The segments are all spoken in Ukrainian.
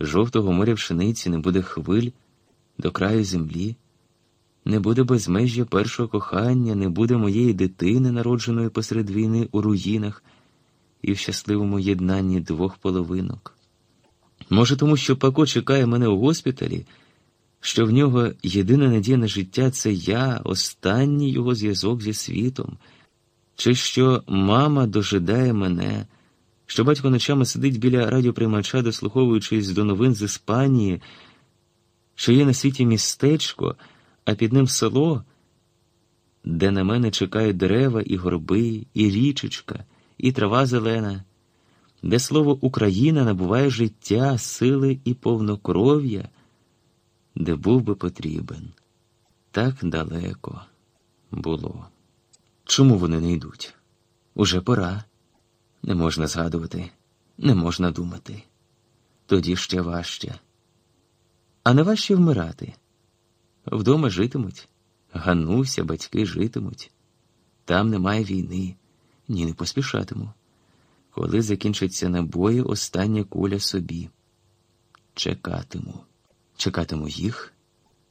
жовтого моря пшениці, не буде хвиль до краю землі, не буде безмежжя першого кохання, не буде моєї дитини, народженої посеред війни у руїнах і в щасливому єднанні двох половинок. Може, тому що Пако чекає мене у госпіталі, що в нього єдина надія на життя це я, останній його зв'язок зі світом, чи що мама дожидає мене, що батько ночами сидить біля радіоприймача, дослуховуючись до новин з Іспанії, що є на світі містечко, а під ним село, де на мене чекають дерева і горби, і річечка, і трава зелена де слово Україна набуває життя, сили і повнокров'я, де був би потрібен. Так далеко було. Чому вони не йдуть? Уже пора. Не можна згадувати, не можна думати. Тоді ще важче. А не важче вмирати. Вдома житимуть, гануся, батьки житимуть. Там немає війни, ні не поспішатиму коли закінчиться набої остання куля собі. Чекатиму, чекатиму їх,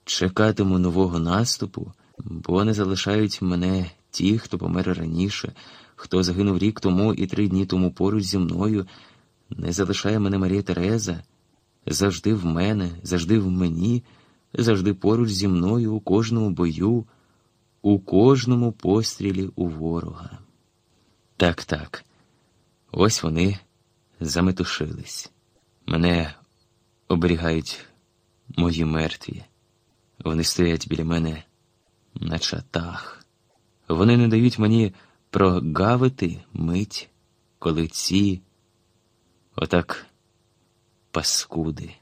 чекатиму нового наступу, бо не залишають мене ті, хто помер раніше, хто загинув рік тому і три дні тому поруч зі мною. Не залишає мене Марія Тереза, завжди в мене, завжди в мені, завжди поруч зі мною у кожному бою, у кожному пострілі у ворога. Так, так. Ось вони заметушились. Мене оберігають мої мертві. Вони стоять біля мене на чатах. Вони не дають мені прогавити мить, коли ці отак паскуди.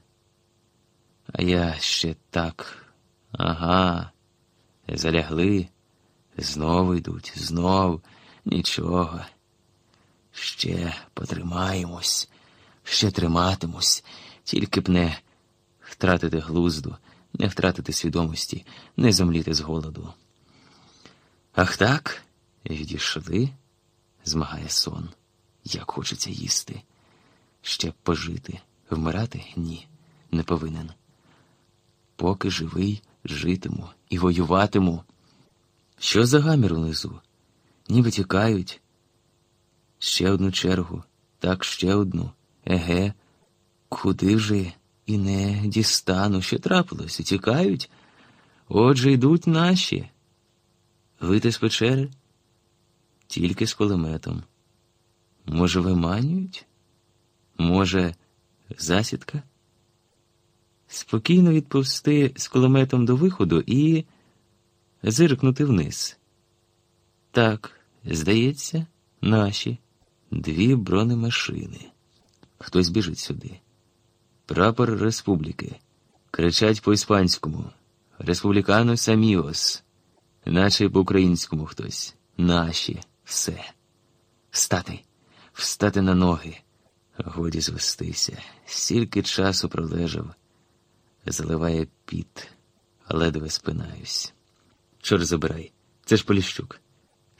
А я ще так, ага, залягли, знову йдуть, знов нічого. Ще потримаємось, ще триматимусь, тільки б не втратити глузду, не втратити свідомості, не зомліти з голоду. Ах так, відійшли, змагає сон. Як хочеться їсти, ще пожити, вмирати ні, не повинен. Поки живий, житиму і воюватиму. Що за гамір унизу? Ніби тікають. Ще одну чергу, так ще одну. Еге, куди вже і не дістану, що трапилось, тікають. Отже йдуть наші. Вийти з печери тільки з кулеметом. Може, виманюють? Може, засідка? Спокійно відповсти з кулеметом до виходу і зиркнути вниз. Так, здається, наші дві бронемашини. Хтось біжить сюди. Прапор республіки. Кричать по-іспанському. Республікано саміос. Наче по-українському хтось. Наші. Все. Встати. Встати на ноги. Годі звестися. Стільки часу пролежав. Заливає піт. Ледве спинаюсь. Чор забирай. Це ж Поліщук.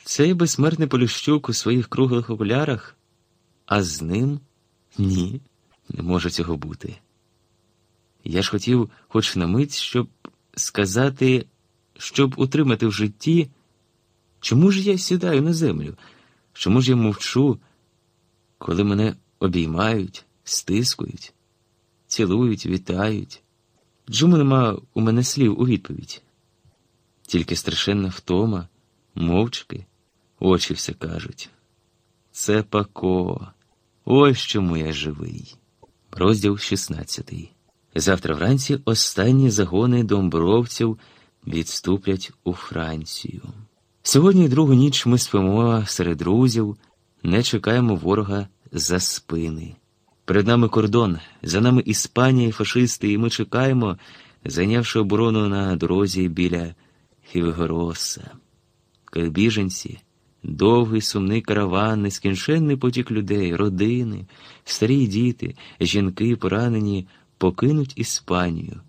Цей безсмертний Поліщук у своїх круглих окулярах, а з ним ні, не може цього бути. Я ж хотів, хоч на мить, щоб сказати, щоб утримати в житті, чому ж я сідаю на землю, чому ж я мовчу, коли мене обіймають, стискують, цілують, вітають. Чому нема у мене слів у відповідь? Тільки страшенна втома, мовчки. Очі все кажуть. Це Пако. Ось чому я живий. Розділ 16. Завтра вранці останні загони домбровців відступлять у Францію. Сьогодні другу ніч ми спимо серед друзів, не чекаємо ворога за спини. Перед нами кордон, за нами Іспанія і фашисти, і ми чекаємо, зайнявши оборону на дорозі біля Хівгороса. Як біженці. Довгий сумний караван, нескінченний потік людей, родини, старі діти, жінки, поранені, покинуть Іспанію.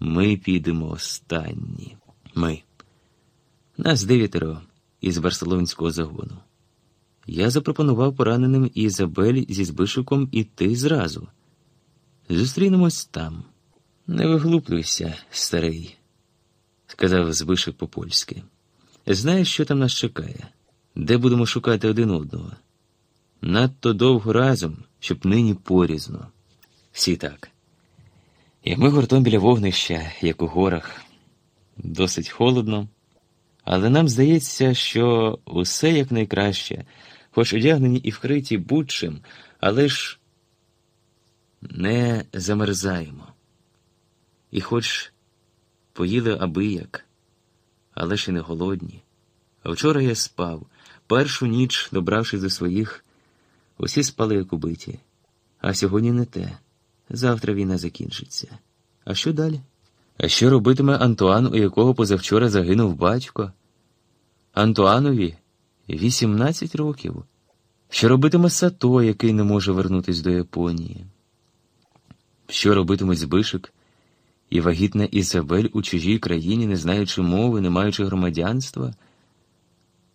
Ми підемо останні. Ми. Нас дев'ятеро із барселонського загону. Я запропонував пораненим Ізабель зі Збишиком іти зразу. Зустрінемось там. Не виглуплюйся, старий, сказав Збишек по-польськи. Знаєш, що там нас чекає? Де будемо шукати один одного? Надто довго разом, щоб нині порізно. Всі так. І ми гуртом біля вогнища, як у горах, досить холодно, але нам здається, що усе якнайкраще, хоч одягнені і вкриті будь-чим, але ж не замерзаємо. І хоч поїли аби як, але ж і не голодні. Вчора я спав, першу ніч, добравшись до своїх, усі спали як убиті. А сьогодні не те. Завтра війна закінчиться. А що далі? А що робитиме Антуан, у якого позавчора загинув батько? Антуанові 18 років. Що робитиме Сато, який не може вернутись до Японії? Що робитиме Збишик і вагітна Ізабель у чужій країні, не знаючи мови, не маючи громадянства?